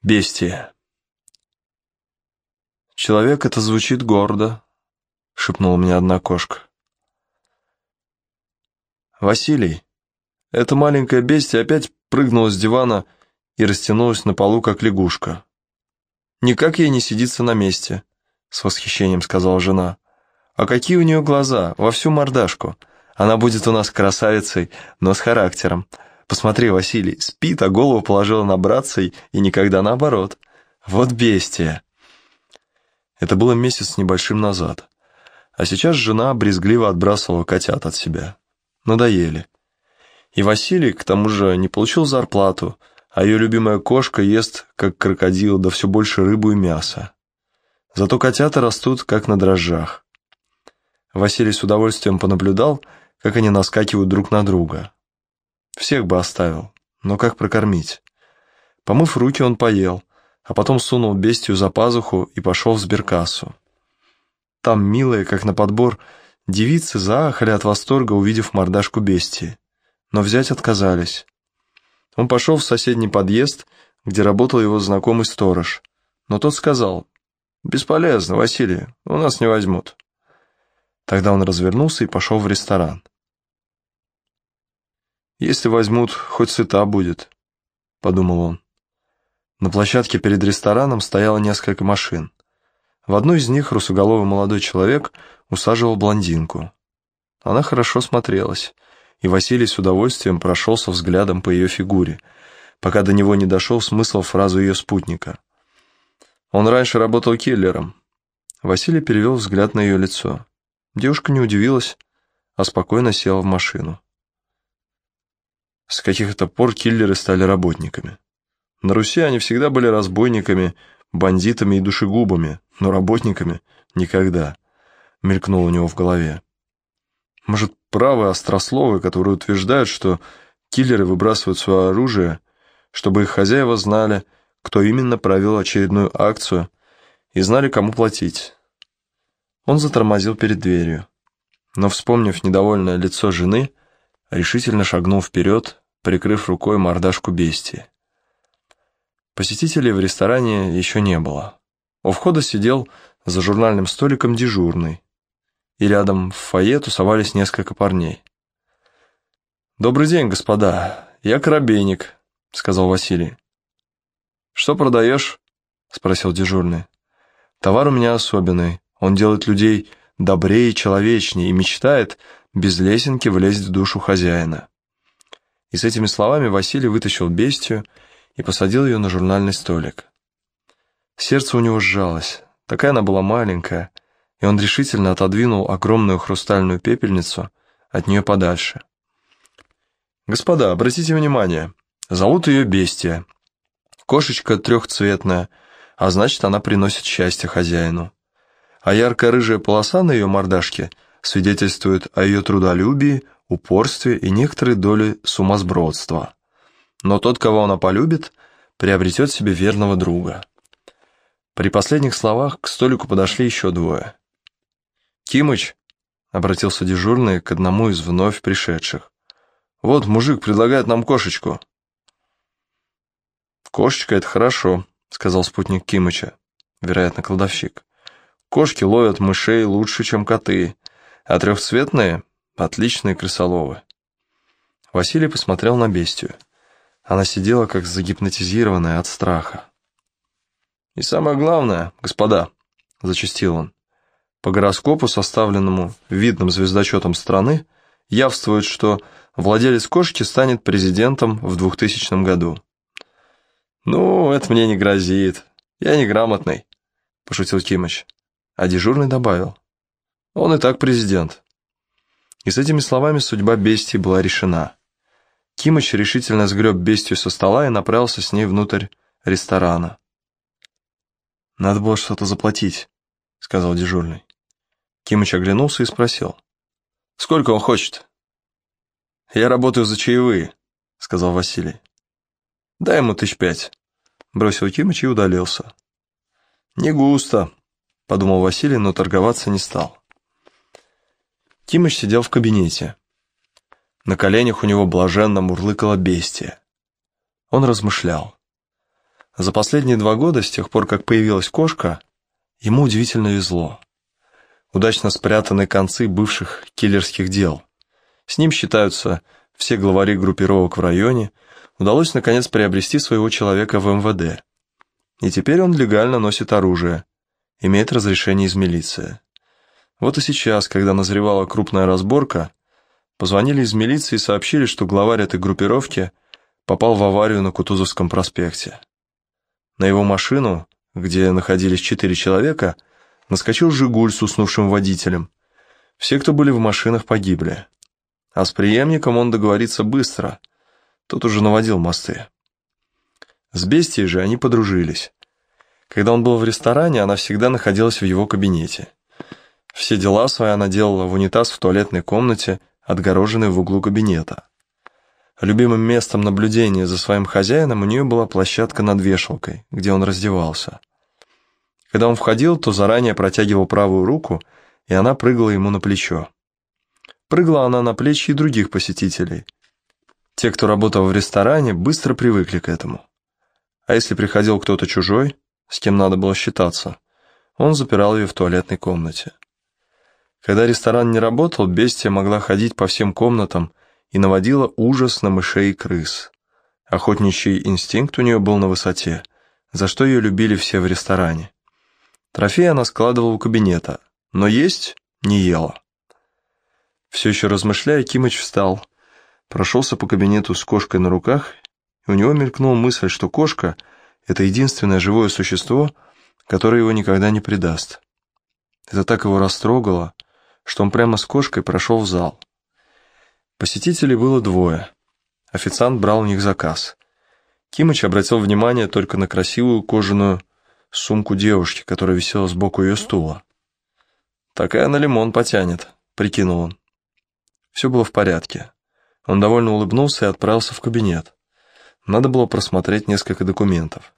Бестия. «Человек это звучит гордо», — шепнула мне одна кошка. «Василий, эта маленькая бестия опять прыгнула с дивана и растянулась на полу, как лягушка. Никак ей не сидится на месте», — с восхищением сказала жена. «А какие у нее глаза, во всю мордашку. Она будет у нас красавицей, но с характером. Посмотри, Василий, спит, а голову положила на братца и никогда наоборот. Вот бестия. Это было месяц с небольшим назад. А сейчас жена брезгливо отбрасывала котят от себя. Надоели. И Василий, к тому же, не получил зарплату, а ее любимая кошка ест, как крокодил, да все больше рыбу и мяса. Зато котята растут, как на дрожжах. Василий с удовольствием понаблюдал, как они наскакивают друг на друга. Всех бы оставил, но как прокормить? Помыв руки, он поел, а потом сунул бестию за пазуху и пошел в сберкассу. Там милые, как на подбор, девицы заахали от восторга, увидев мордашку бестии, но взять отказались. Он пошел в соседний подъезд, где работал его знакомый сторож, но тот сказал, «Бесполезно, Василий, у нас не возьмут». Тогда он развернулся и пошел в ресторан. «Если возьмут, хоть сыта будет», — подумал он. На площадке перед рестораном стояло несколько машин. В одной из них русоголовый молодой человек усаживал блондинку. Она хорошо смотрелась, и Василий с удовольствием прошелся взглядом по ее фигуре, пока до него не дошел смысл фразы ее спутника. Он раньше работал киллером. Василий перевел взгляд на ее лицо. Девушка не удивилась, а спокойно села в машину. С каких-то пор киллеры стали работниками. На Руси они всегда были разбойниками, бандитами и душегубами, но работниками никогда, мелькнуло у него в голове. Может, правы острословы, которые утверждают, что киллеры выбрасывают свое оружие, чтобы их хозяева знали, кто именно провел очередную акцию и знали, кому платить. Он затормозил перед дверью, но, вспомнив недовольное лицо жены, решительно шагнул вперед, прикрыв рукой мордашку бестии. Посетителей в ресторане еще не было. У входа сидел за журнальным столиком дежурный, и рядом в фойе тусовались несколько парней. «Добрый день, господа, я Коробейник», — сказал Василий. «Что продаешь?» — спросил дежурный. «Товар у меня особенный, он делает людей добрее и человечнее и мечтает без лесенки влезть в душу хозяина. И с этими словами Василий вытащил бестию и посадил ее на журнальный столик. Сердце у него сжалось, такая она была маленькая, и он решительно отодвинул огромную хрустальную пепельницу от нее подальше. «Господа, обратите внимание, зовут ее Бестия. Кошечка трехцветная, а значит, она приносит счастье хозяину. А яркая рыжая полоса на ее мордашке свидетельствует о ее трудолюбии, упорстве и некоторой доли сумасбродства. Но тот, кого она полюбит, приобретет себе верного друга. При последних словах к столику подошли еще двое. «Кимыч», — обратился дежурный к одному из вновь пришедших, — «вот мужик предлагает нам кошечку». «Кошечка — это хорошо», — сказал спутник Кимыча, вероятно, кладовщик. «Кошки ловят мышей лучше, чем коты, а трехцветные Отличные крысоловы. Василий посмотрел на бестию. Она сидела как загипнотизированная от страха. «И самое главное, господа», — зачастил он, по гороскопу, составленному видным звездочетом страны, явствует, что владелец кошки станет президентом в 2000 году. «Ну, это мне не грозит. Я неграмотный», — пошутил Кимыч. А дежурный добавил. «Он и так президент». И с этими словами судьба бестии была решена. Кимыч решительно сгреб бестию со стола и направился с ней внутрь ресторана. «Надо было что-то заплатить», — сказал дежурный. Кимыч оглянулся и спросил. «Сколько он хочет?» «Я работаю за чаевые», — сказал Василий. «Дай ему тысяч пять», — бросил Кимыч и удалился. «Не густо», — подумал Василий, но торговаться не стал. Тимыч сидел в кабинете. На коленях у него блаженно мурлыкала бестия. Он размышлял. За последние два года, с тех пор, как появилась кошка, ему удивительно везло. Удачно спрятаны концы бывших киллерских дел. С ним считаются все главари группировок в районе, удалось наконец приобрести своего человека в МВД. И теперь он легально носит оружие, имеет разрешение из милиции. Вот и сейчас, когда назревала крупная разборка, позвонили из милиции и сообщили, что главарь этой группировки попал в аварию на Кутузовском проспекте. На его машину, где находились четыре человека, наскочил «Жигуль» с уснувшим водителем. Все, кто были в машинах, погибли. А с преемником он договорится быстро. Тот уже наводил мосты. С бестией же они подружились. Когда он был в ресторане, она всегда находилась в его кабинете. Все дела свои она делала в унитаз в туалетной комнате, отгороженной в углу кабинета. Любимым местом наблюдения за своим хозяином у нее была площадка над вешалкой, где он раздевался. Когда он входил, то заранее протягивал правую руку, и она прыгала ему на плечо. Прыгала она на плечи и других посетителей. Те, кто работал в ресторане, быстро привыкли к этому. А если приходил кто-то чужой, с кем надо было считаться, он запирал ее в туалетной комнате. Когда ресторан не работал, бестия могла ходить по всем комнатам и наводила ужас на мышей и крыс. Охотничий инстинкт у нее был на высоте, за что ее любили все в ресторане. Трофей она складывала у кабинета, но есть не ела. Все еще размышляя, Кимыч встал, прошелся по кабинету с кошкой на руках, и у него мелькнула мысль, что кошка — это единственное живое существо, которое его никогда не предаст. Это так его растрогало, что он прямо с кошкой прошел в зал. Посетителей было двое. Официант брал у них заказ. Кимыч обратил внимание только на красивую кожаную сумку девушки, которая висела сбоку ее стула. «Такая на лимон потянет», — прикинул он. Все было в порядке. Он довольно улыбнулся и отправился в кабинет. Надо было просмотреть несколько документов.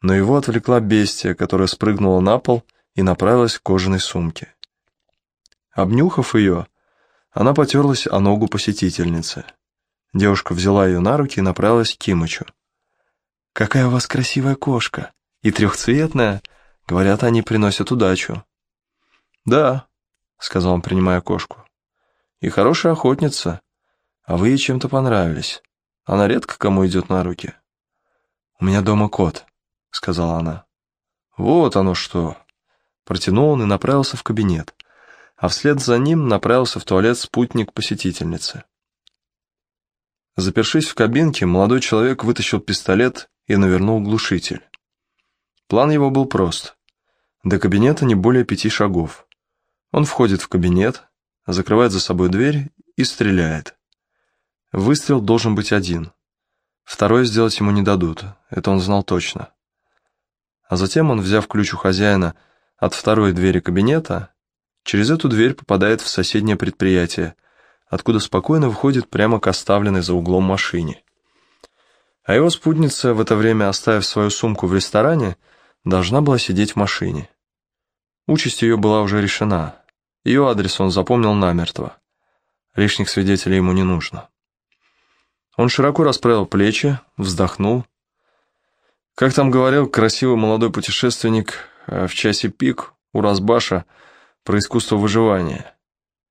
Но его отвлекла бестия, которая спрыгнула на пол и направилась к кожаной сумке. Обнюхав ее, она потерлась о ногу посетительницы. Девушка взяла ее на руки и направилась к Кимычу. «Какая у вас красивая кошка! И трехцветная! Говорят, они приносят удачу». «Да», — сказал он, принимая кошку и хорошая охотница, а вы ей чем-то понравились. Она редко кому идет на руки. «У меня дома кот», — сказала она. «Вот оно что!» Протянул он и направился в кабинет, а вслед за ним направился в туалет спутник посетительницы. Запершись в кабинке, молодой человек вытащил пистолет и навернул глушитель. План его был прост. До кабинета не более пяти шагов. Он входит в кабинет, закрывает за собой дверь и стреляет. Выстрел должен быть один. Второй сделать ему не дадут, это он знал точно. А затем он, взяв ключ у хозяина от второй двери кабинета, через эту дверь попадает в соседнее предприятие, откуда спокойно выходит прямо к оставленной за углом машине. А его спутница, в это время оставив свою сумку в ресторане, должна была сидеть в машине. Участь ее была уже решена. Ее адрес он запомнил намертво. Лишних свидетелей ему не нужно. Он широко расправил плечи, вздохнул. Как там говорил красивый молодой путешественник э, в часе пик у Разбаша про искусство выживания.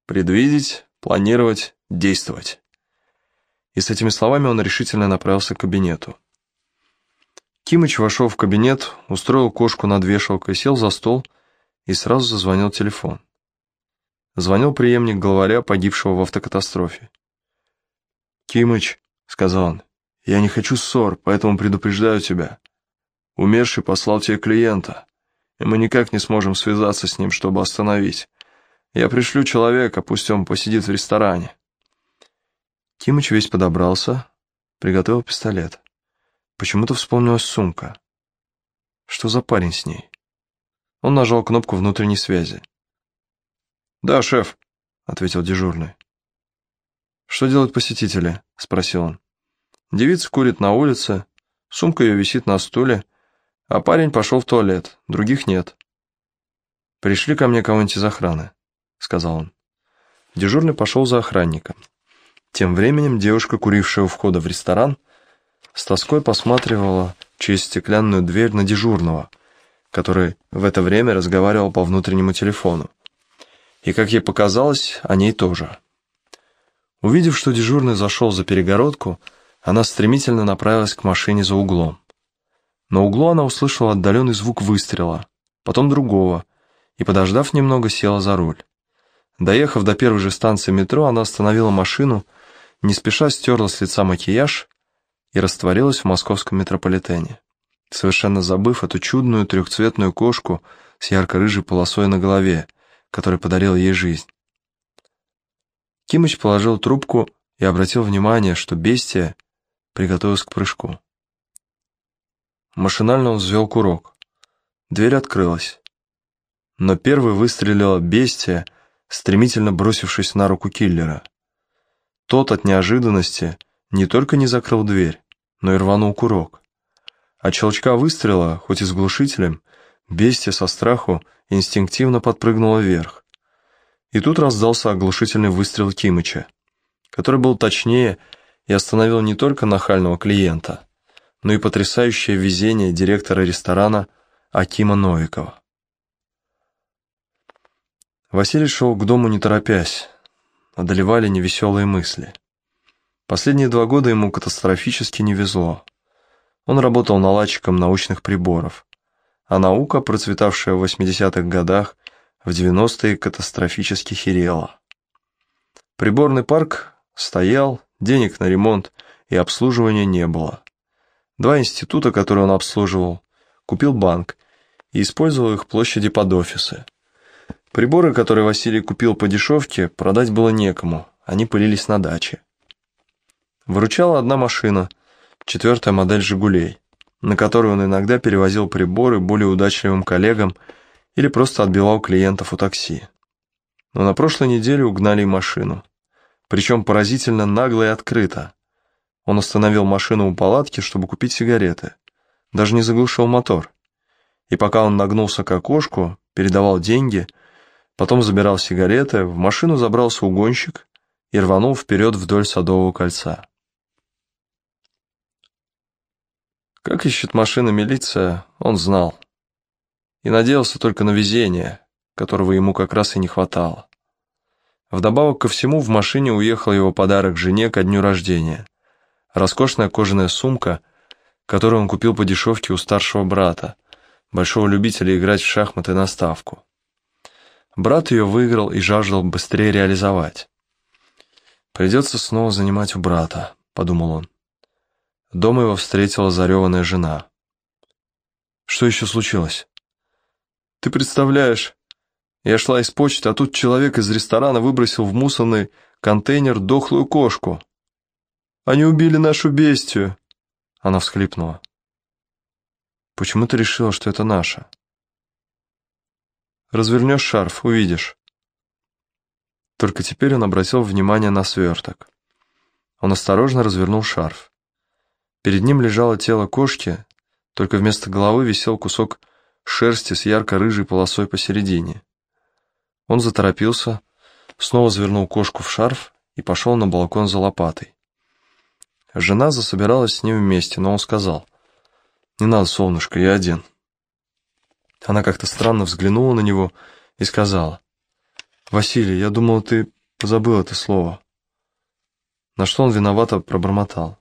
Предвидеть, планировать, действовать. И с этими словами он решительно направился к кабинету. Кимыч вошел в кабинет, устроил кошку над вешалкой, сел за стол и сразу зазвонил телефон. Звонил преемник главаря, погибшего в автокатастрофе. «Кимыч», — сказал он, — «я не хочу ссор, поэтому предупреждаю тебя. Умерший послал тебе клиента, и мы никак не сможем связаться с ним, чтобы остановить. Я пришлю человека, пусть он посидит в ресторане». Кимыч весь подобрался, приготовил пистолет. Почему-то вспомнилась сумка. Что за парень с ней? Он нажал кнопку внутренней связи. «Да, шеф», — ответил дежурный. «Что делают посетители?» — спросил он. Девица курит на улице, сумка ее висит на стуле, а парень пошел в туалет, других нет. «Пришли ко мне кого-нибудь из охраны», — сказал он. Дежурный пошел за охранником. Тем временем девушка, курившая у входа в ресторан, с тоской посматривала через стеклянную дверь на дежурного, который в это время разговаривал по внутреннему телефону. И, как ей показалось, о ней тоже. Увидев, что дежурный зашел за перегородку, она стремительно направилась к машине за углом. На углу она услышала отдаленный звук выстрела, потом другого, и, подождав немного, села за руль. Доехав до первой же станции метро, она остановила машину, не спеша стерла с лица макияж и растворилась в московском метрополитене, совершенно забыв эту чудную трехцветную кошку с ярко-рыжей полосой на голове, которая подарила ей жизнь. Кимыч положил трубку и обратил внимание, что бестия приготовилась к прыжку. Машинально он взвел курок. Дверь открылась. Но первый выстрелила бестия, стремительно бросившись на руку киллера. Тот от неожиданности не только не закрыл дверь, но и рванул курок. От щелчка выстрела, хоть и с глушителем, бестия со страху инстинктивно подпрыгнула вверх. И тут раздался оглушительный выстрел Кимыча, который был точнее и остановил не только нахального клиента, но и потрясающее везение директора ресторана Акима Новикова. Василий шел к дому не торопясь, одолевали невеселые мысли. Последние два года ему катастрофически не везло. Он работал наладчиком научных приборов, а наука, процветавшая в 80-х годах, в 90-е катастрофически херела. Приборный парк стоял, денег на ремонт и обслуживание не было. Два института, которые он обслуживал, купил банк и использовал их площади под офисы. Приборы, которые Василий купил по дешевке, продать было некому, они пылились на даче. Выручала одна машина, четвертая модель «Жигулей», на которой он иногда перевозил приборы более удачливым коллегам или просто отбивал клиентов у такси. Но на прошлой неделе угнали машину. Причем поразительно нагло и открыто. Он остановил машину у палатки, чтобы купить сигареты. Даже не заглушил мотор. И пока он нагнулся к окошку, передавал деньги, потом забирал сигареты, в машину забрался угонщик и рванул вперед вдоль Садового кольца. Как ищет машина милиция, он знал и надеялся только на везение, которого ему как раз и не хватало. Вдобавок ко всему в машине уехал его подарок жене ко дню рождения. Роскошная кожаная сумка, которую он купил по дешевке у старшего брата, большого любителя играть в шахматы на ставку. Брат ее выиграл и жаждал быстрее реализовать. «Придется снова занимать у брата», — подумал он. Дома его встретила зареванная жена. «Что еще случилось?» Ты представляешь, я шла из почты, а тут человек из ресторана выбросил в мусорный контейнер дохлую кошку. Они убили нашу бестию. Она всхлипнула. Почему ты решила, что это наша? Развернешь шарф, увидишь. Только теперь он обратил внимание на сверток. Он осторожно развернул шарф. Перед ним лежало тело кошки, только вместо головы висел кусок шерсти с ярко-рыжей полосой посередине. Он заторопился, снова завернул кошку в шарф и пошел на балкон за лопатой. Жена засобиралась с ним вместе, но он сказал, «Не надо, солнышко, я один». Она как-то странно взглянула на него и сказала, «Василий, я думал, ты позабыл это слово». На что он виновато пробормотал.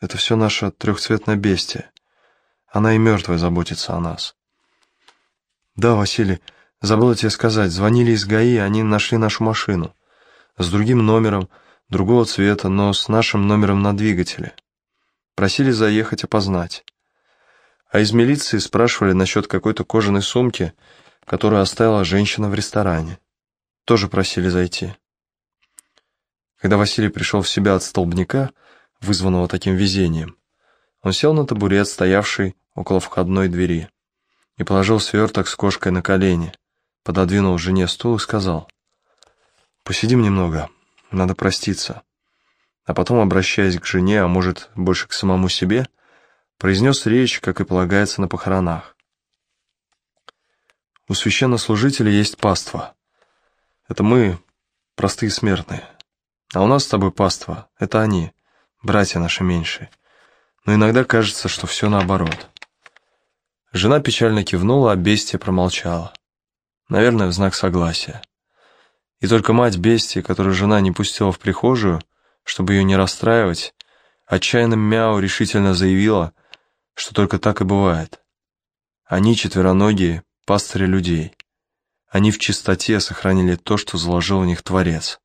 «Это все наша трехцветная бестия. Она и мертвая заботится о нас». «Да, Василий, забыла тебе сказать, звонили из ГАИ, они нашли нашу машину. С другим номером, другого цвета, но с нашим номером на двигателе. Просили заехать опознать. А из милиции спрашивали насчет какой-то кожаной сумки, которую оставила женщина в ресторане. Тоже просили зайти». Когда Василий пришел в себя от столбняка, вызванного таким везением, он сел на табурет, стоявший около входной двери и положил сверток с кошкой на колени, пододвинул жене стул и сказал, «Посидим немного, надо проститься». А потом, обращаясь к жене, а может, больше к самому себе, произнес речь, как и полагается на похоронах. У священнослужителей есть паства. Это мы, простые смертные. А у нас с тобой паства, это они, братья наши меньшие. но иногда кажется, что все наоборот. Жена печально кивнула, а бестия промолчала. Наверное, в знак согласия. И только мать бестии, которую жена не пустила в прихожую, чтобы ее не расстраивать, отчаянным мяу решительно заявила, что только так и бывает. Они, четвероногие, пастыри людей. Они в чистоте сохранили то, что заложил в них Творец.